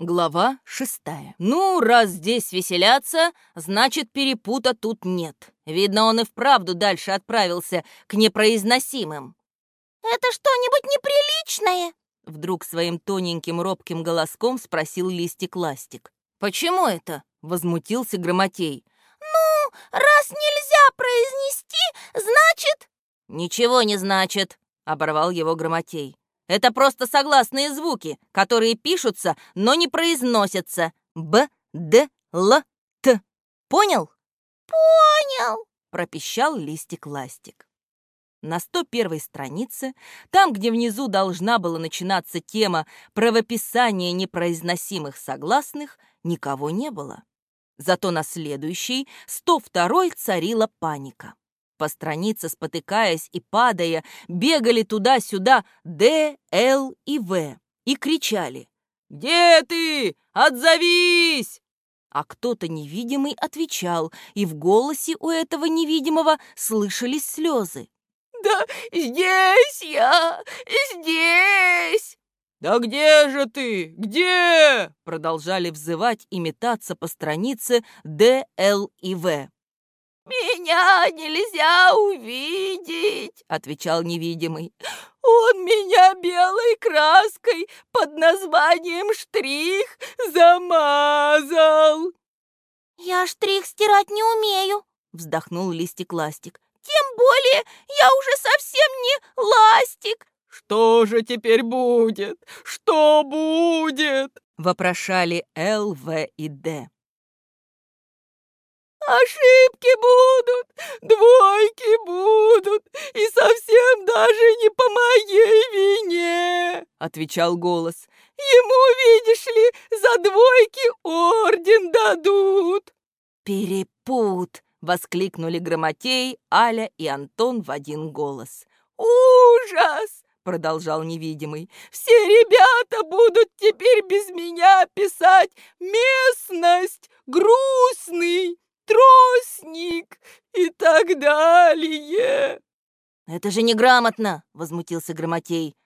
Глава шестая. Ну, раз здесь веселятся, значит, перепута тут нет. Видно, он и вправду дальше отправился к непроизносимым. «Это что-нибудь неприличное?» Вдруг своим тоненьким робким голоском спросил Листик-Ластик. «Почему это?» — возмутился Громотей. «Ну, раз нельзя произнести, значит...» «Ничего не значит», — оборвал его Громотей. Это просто согласные звуки, которые пишутся, но не произносятся. Б, Д, Л, Т. Понял? Понял, пропищал листик-ластик. На 101 странице, там, где внизу должна была начинаться тема правописания непроизносимых согласных, никого не было. Зато на следующей, 102 царила паника. По странице, спотыкаясь и падая, бегали туда-сюда Д, Л и В и кричали «Где ты? Отзовись!» А кто-то невидимый отвечал, и в голосе у этого невидимого слышались слезы. «Да здесь я! Здесь!» «Да где же ты? Где?» Продолжали взывать и метаться по странице Д, Л и В. «Меня нельзя увидеть», — отвечал невидимый. «Он меня белой краской под названием штрих замазал». «Я штрих стирать не умею», — вздохнул листик-ластик. «Тем более я уже совсем не ластик». «Что же теперь будет? Что будет?» — вопрошали Л, В и Д. Ошибки будут, двойки будут, и совсем даже не по моей вине, отвечал голос. Ему, видишь ли, за двойки орден дадут. Перепут, воскликнули Громотей, Аля и Антон в один голос. Ужас! продолжал невидимый. «Все ребята будут теперь без меня писать местность грустный тростник и так далее. Это же неграмотно, возмутился Громотей.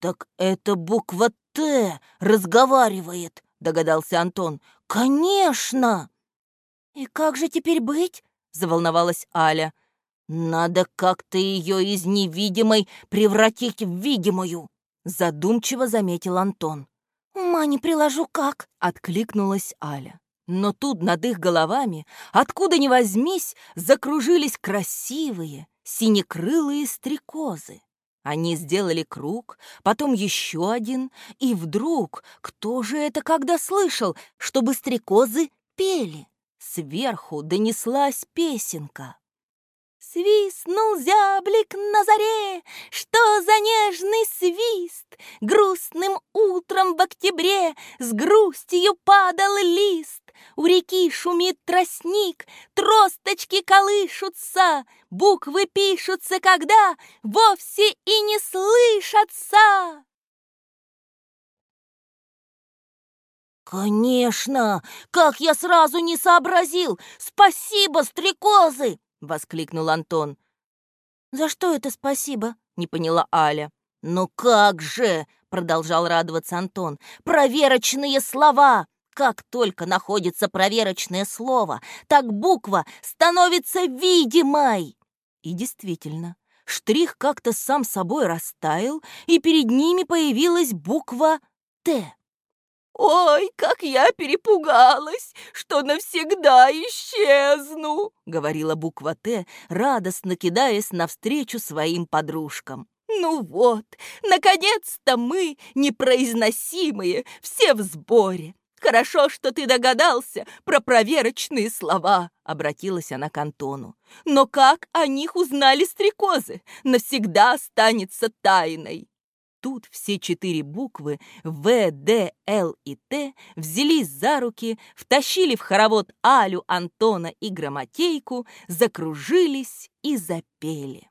Так это буква Т разговаривает, догадался Антон. Конечно! И как же теперь быть? заволновалась Аля. Надо как-то ее из невидимой превратить в видимую, задумчиво заметил Антон. «Ума не приложу как!» — откликнулась Аля. Но тут над их головами, откуда ни возьмись, закружились красивые синекрылые стрекозы. Они сделали круг, потом еще один, и вдруг, кто же это когда слышал, чтобы стрекозы пели? Сверху донеслась песенка. Свистнул зяблик на заре, что за нежный свист! Грустным утром в октябре с грустью падал лист. У реки шумит тростник, тросточки колышутся, Буквы пишутся, когда вовсе и не слышатся. «Конечно! Как я сразу не сообразил! Спасибо, стрекозы!» — воскликнул Антон. «За что это спасибо?» — не поняла Аля. «Ну как же!» — продолжал радоваться Антон. «Проверочные слова! Как только находится проверочное слово, так буква становится видимой. И действительно, штрих как-то сам собой растаял, и перед ними появилась буква «Т». «Ой, как я перепугалась, что навсегда исчезну!» — говорила буква «Т», радостно кидаясь навстречу своим подружкам. «Ну вот, наконец-то мы, непроизносимые, все в сборе. «Хорошо, что ты догадался про проверочные слова», — обратилась она к Антону. «Но как о них узнали стрекозы? Навсегда останется тайной». Тут все четыре буквы В, Д, Л и Т взялись за руки, втащили в хоровод Алю, Антона и Громотейку, закружились и запели.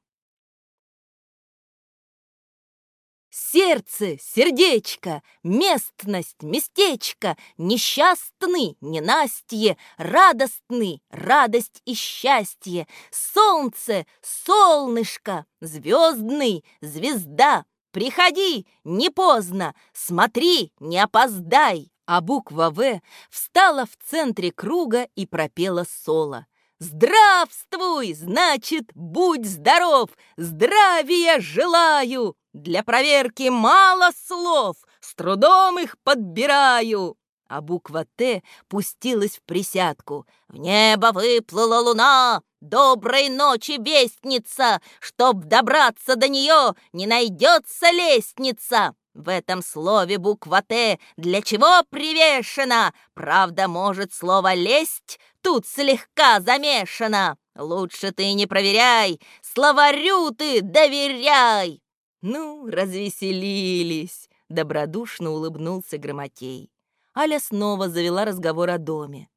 Сердце, сердечко, местность, местечко, Несчастный, ненастье, радостный, радость и счастье, Солнце, солнышко, звездный, звезда, Приходи, не поздно, смотри, не опоздай, а буква «В» встала в центре круга и пропела соло. «Здравствуй! Значит, будь здоров! Здравия желаю! Для проверки мало слов, с трудом их подбираю!» А буква «Т» пустилась в присядку. «В небо выплыла луна, доброй ночи, вестница! Чтоб добраться до нее, не найдется лестница!» В этом слове буква «Т» для чего привешена? Правда, может, слово «лесть» тут слегка замешано. Лучше ты не проверяй, словарю ты доверяй. Ну, развеселились, добродушно улыбнулся Громотей. Аля снова завела разговор о доме.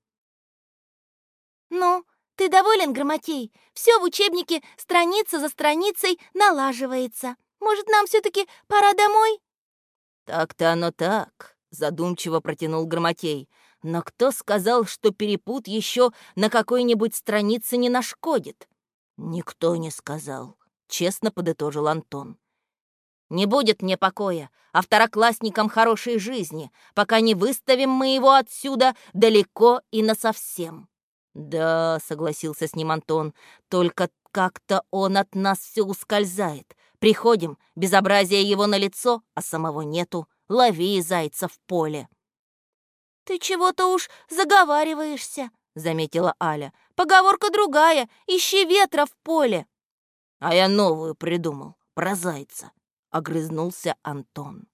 «Ну, ты доволен, Громотей? Все в учебнике страница за страницей налаживается. Может, нам все-таки пора домой?» «Так-то оно так», — задумчиво протянул Громотей. «Но кто сказал, что перепут еще на какой-нибудь странице не нашкодит?» «Никто не сказал», — честно подытожил Антон. «Не будет мне покоя, а второклассникам хорошей жизни, пока не выставим мы его отсюда далеко и насовсем». «Да», — согласился с ним Антон, — «только как-то он от нас все ускользает. Приходим, безобразие его на лицо, а самого нету. Лови зайца в поле. «Ты чего-то уж заговариваешься», — заметила Аля. «Поговорка другая. Ищи ветра в поле». «А я новую придумал, про зайца», — огрызнулся Антон.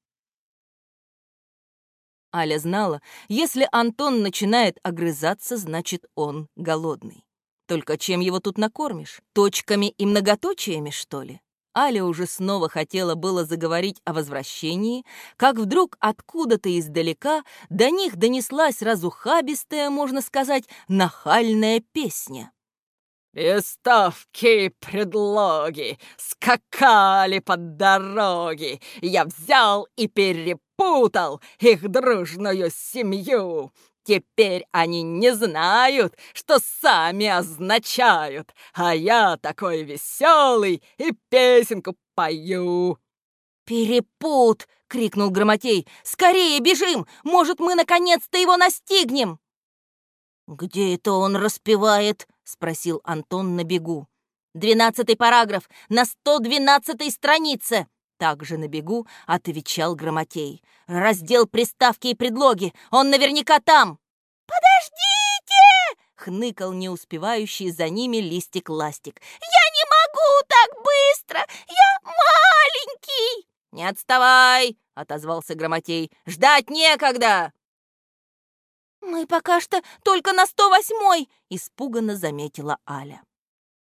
Аля знала, если Антон начинает огрызаться, значит, он голодный. Только чем его тут накормишь? Точками и многоточиями, что ли? Аля уже снова хотела было заговорить о возвращении, как вдруг откуда-то издалека до них донеслась разухабистая, можно сказать, нахальная песня. «Приставки и предлоги скакали под дороги, я взял и перепутал их дружную семью. Теперь они не знают, что сами означают, а я такой веселый и песенку пою». «Перепут!» — крикнул Громотей. «Скорее бежим! Может, мы наконец-то его настигнем!» «Где это он распевает?» — спросил Антон на бегу. «Двенадцатый параграф на сто двенадцатой странице!» Также на бегу отвечал Громотей. «Раздел приставки и предлоги! Он наверняка там!» «Подождите!» — хныкал не успевающий за ними листик-ластик. «Я не могу так быстро! Я маленький!» «Не отставай!» — отозвался Громотей. «Ждать некогда!» «Мы пока что только на сто восьмой!» — испуганно заметила Аля.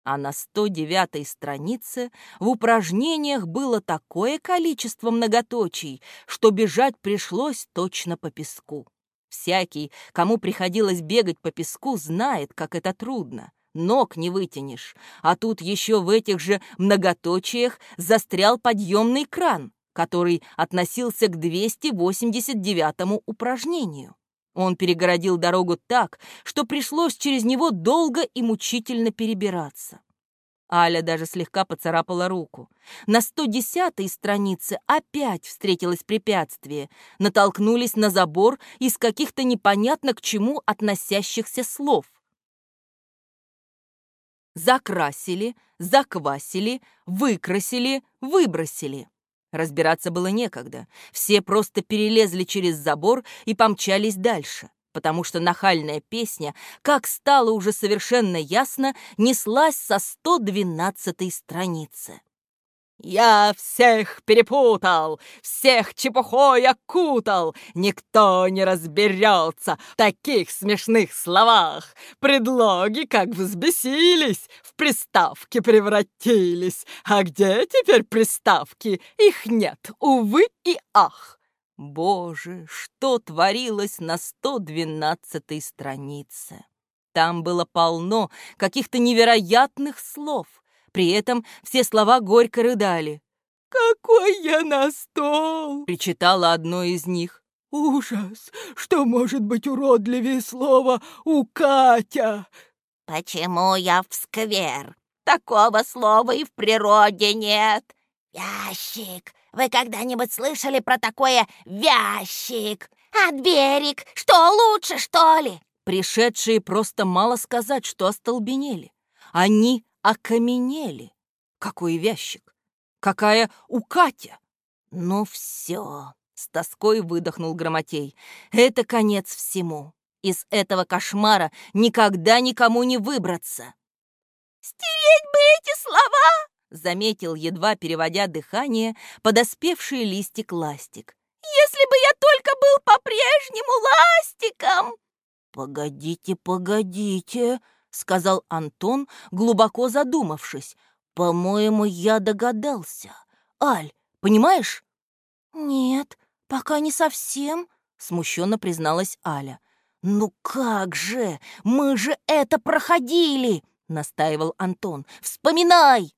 А на 109-й странице в упражнениях было такое количество многоточий, что бежать пришлось точно по песку. Всякий, кому приходилось бегать по песку, знает, как это трудно. Ног не вытянешь. А тут еще в этих же многоточиях застрял подъемный кран, который относился к 289-му упражнению. Он перегородил дорогу так, что пришлось через него долго и мучительно перебираться. Аля даже слегка поцарапала руку. На 110-й странице опять встретилось препятствие. Натолкнулись на забор из каких-то непонятно к чему относящихся слов. Закрасили, заквасили, выкрасили, выбросили. Разбираться было некогда. Все просто перелезли через забор и помчались дальше, потому что нахальная песня, как стало уже совершенно ясно, неслась со 112-й страницы. Я всех перепутал, всех чепухой окутал. Никто не разберется в таких смешных словах. Предлоги как взбесились, в приставки превратились. А где теперь приставки? Их нет, увы и ах. Боже, что творилось на 112-й странице? Там было полно каких-то невероятных слов. При этом все слова горько рыдали. «Какой я на стол!» — причитало одно из них. «Ужас! Что может быть уродливее слова «у Катя»?» «Почему я в сквер? Такого слова и в природе нет!» «Ящик! Вы когда-нибудь слышали про такое «вящик»?» От берег! Что лучше, что ли?» Пришедшие просто мало сказать, что остолбенели. Они окаменели. Какой вязчик! Какая у Катя! Ну все, с тоской выдохнул Громотей. Это конец всему. Из этого кошмара никогда никому не выбраться. «Стереть бы эти слова!» заметил, едва переводя дыхание, подоспевший листик-ластик. «Если бы я только был по-прежнему ластиком!» «Погодите, погодите!» — сказал Антон, глубоко задумавшись. «По-моему, я догадался. Аль, понимаешь?» «Нет, пока не совсем», — смущенно призналась Аля. «Ну как же! Мы же это проходили!» — настаивал Антон. «Вспоминай!»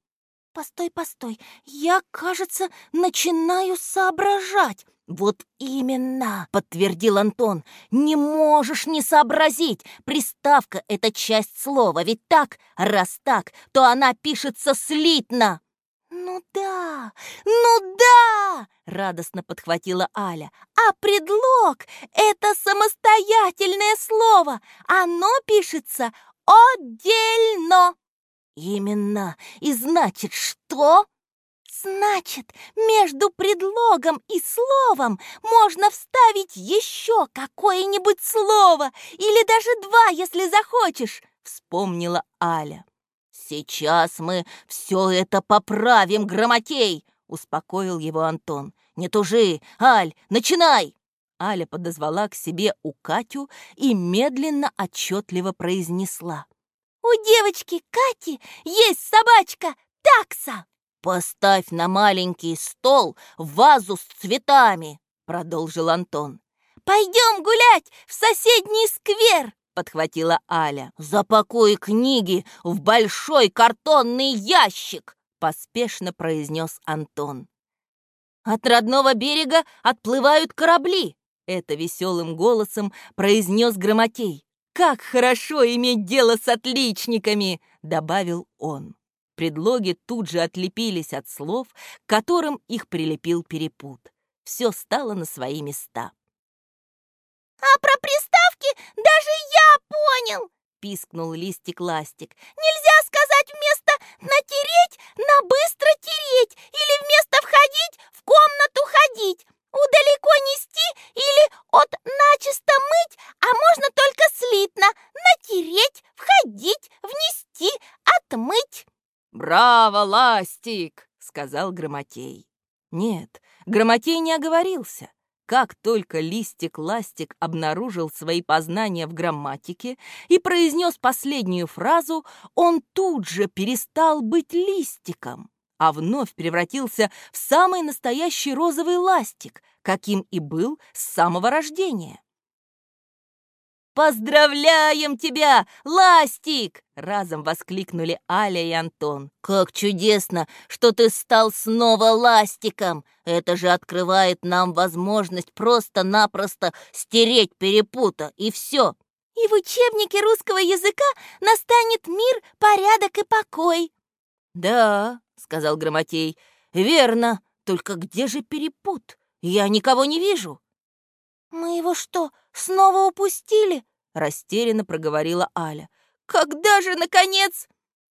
«Постой, постой, я, кажется, начинаю соображать». «Вот именно!» — подтвердил Антон. «Не можешь не сообразить! Приставка — это часть слова, ведь так? Раз так, то она пишется слитно!» «Ну да, ну да!» — радостно подхватила Аля. «А предлог — это самостоятельное слово! Оно пишется отдельно!» «Именно! И значит, что?» «Значит, между предлогом и словом можно вставить еще какое-нибудь слово, или даже два, если захочешь», — вспомнила Аля. «Сейчас мы все это поправим, Громотей!» — успокоил его Антон. «Не тужи! Аль, начинай!» Аля подозвала к себе у Катю и медленно, отчетливо произнесла. У девочки Кати есть собачка такса. Поставь на маленький стол вазу с цветами, продолжил Антон. Пойдем гулять в соседний сквер, подхватила Аля. Запакуй книги в большой картонный ящик, поспешно произнес Антон. От родного берега отплывают корабли, это веселым голосом произнес Громотей. «Как хорошо иметь дело с отличниками!» — добавил он. Предлоги тут же отлепились от слов, к которым их прилепил перепут. Все стало на свои места. «А про приставки даже я понял!» — пискнул листик-ластик. «Нельзя сказать вместо «натереть» на «быстро тереть» или вместо «входить» в «комнату ходить». Удалеко нести или от начисто мыть, а можно только слитно натереть, входить, внести, отмыть. «Браво, Ластик!» — сказал Громотей. Нет, Громотей не оговорился. Как только Листик-Ластик обнаружил свои познания в грамматике и произнес последнюю фразу, он тут же перестал быть листиком а вновь превратился в самый настоящий розовый ластик, каким и был с самого рождения. «Поздравляем тебя, Ластик!» — разом воскликнули Аля и Антон. «Как чудесно, что ты стал снова Ластиком! Это же открывает нам возможность просто-напросто стереть перепута, и все!» «И в учебнике русского языка настанет мир, порядок и покой!» «Да, сказал Громотей. «Верно, только где же перепут? Я никого не вижу». «Мы его что, снова упустили?» — растерянно проговорила Аля. «Когда же, наконец?»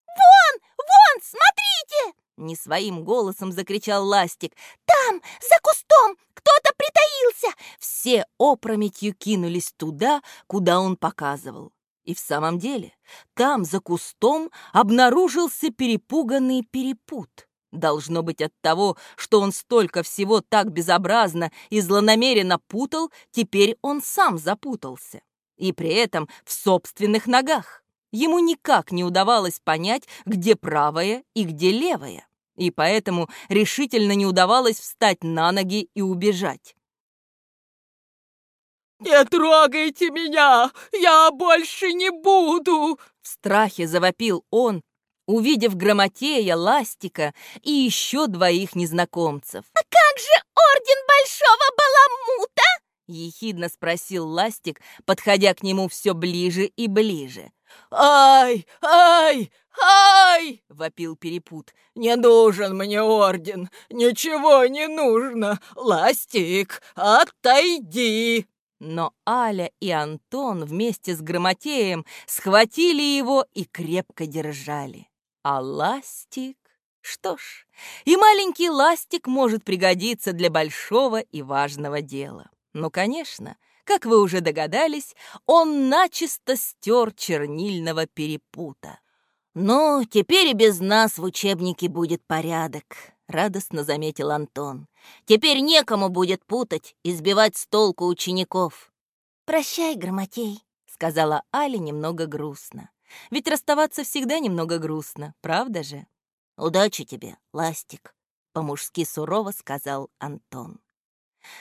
«Вон, вон, смотрите!» — не своим голосом закричал Ластик. «Там, за кустом, кто-то притаился!» Все опрометью кинулись туда, куда он показывал. И в самом деле, там, за кустом, обнаружился перепуганный перепут. Должно быть от того, что он столько всего так безобразно и злонамеренно путал, теперь он сам запутался. И при этом в собственных ногах. Ему никак не удавалось понять, где правое и где левое. И поэтому решительно не удавалось встать на ноги и убежать. «Не трогайте меня! Я больше не буду!» В страхе завопил он, увидев Грамотея, Ластика и еще двоих незнакомцев. «А как же Орден Большого Баламута?» Ехидно спросил Ластик, подходя к нему все ближе и ближе. «Ай! Ай! Ай!» — вопил Перепут. «Не нужен мне орден! Ничего не нужно! Ластик, отойди!» Но Аля и Антон вместе с Грамотеем схватили его и крепко держали. А Ластик... Что ж, и маленький Ластик может пригодиться для большого и важного дела. Ну, конечно, как вы уже догадались, он начисто стер чернильного перепута. «Ну, теперь и без нас в учебнике будет порядок», — радостно заметил Антон. «Теперь некому будет путать и сбивать с толку учеников». «Прощай, Громотей», — сказала Аля немного грустно. «Ведь расставаться всегда немного грустно, правда же?» «Удачи тебе, Ластик», — по-мужски сурово сказал Антон.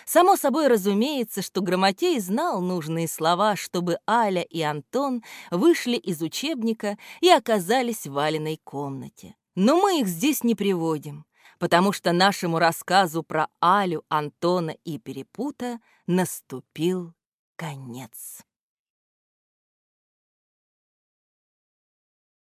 Само собой разумеется, что Грамотей знал нужные слова, чтобы Аля и Антон вышли из учебника и оказались в Валиной комнате. Но мы их здесь не приводим, потому что нашему рассказу про Алю, Антона и Перепута наступил конец.